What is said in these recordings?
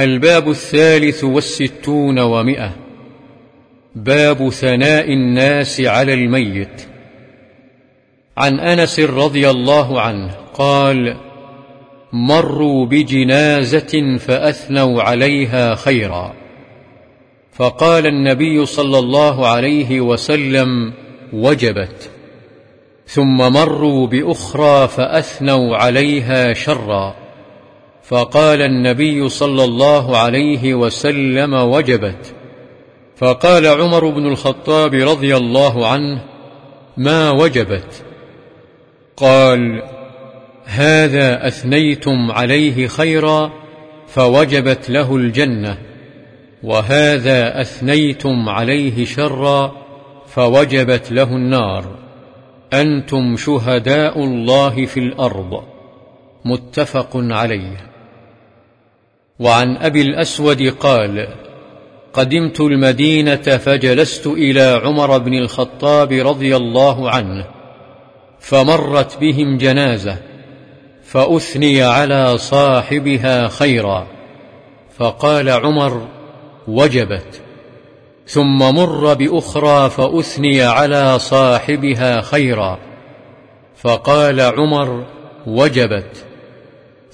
الباب الثالث والستون ومئة. باب ثناء الناس على الميت. عن أنس رضي الله عنه قال مروا بجنازة فأثنوا عليها خيرا. فقال النبي صلى الله عليه وسلم وجبت. ثم مروا بأخرى فأثنوا عليها شرا. فقال النبي صلى الله عليه وسلم وجبت. فقال عمر بن الخطاب رضي الله عنه ما وجبت؟ قال هذا أثنيتم عليه خيرا فوجبت له الجنة وهذا أثنيتم عليه شرا فوجبت له النار. أنتم شهداء الله في الأرض. متفق عليه. وعن أبي الأسود قال قدمت المدينة فجلست إلى عمر بن الخطاب رضي الله عنه فمرت بهم جنازة فأثني على صاحبها خيرا فقال عمر وجبت. ثم مر بأخرى فأثني على صاحبها خيرا فقال عمر وجبت.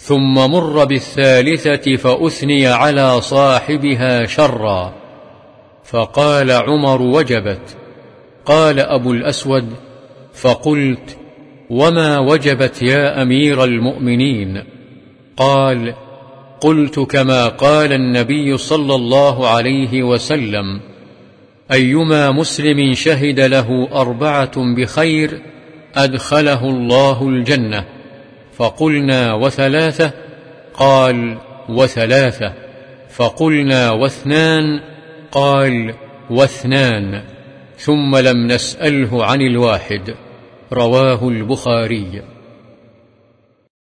ثم مر بالثالثة فأثني على صاحبها شرا. فقال عمر وجبت. قال أبو الأسود فقلت وما وجبت يا أمير المؤمنين؟ قال قلت كما قال النبي صلى الله عليه وسلم أيما مسلم شهد له أربعة بخير أدخله الله الجنة. فقلنا وثلاثة قال وثلاثة. فقلنا واثنان قال واثنان. ثم لم نسأله عن الواحد. رواه البخاري.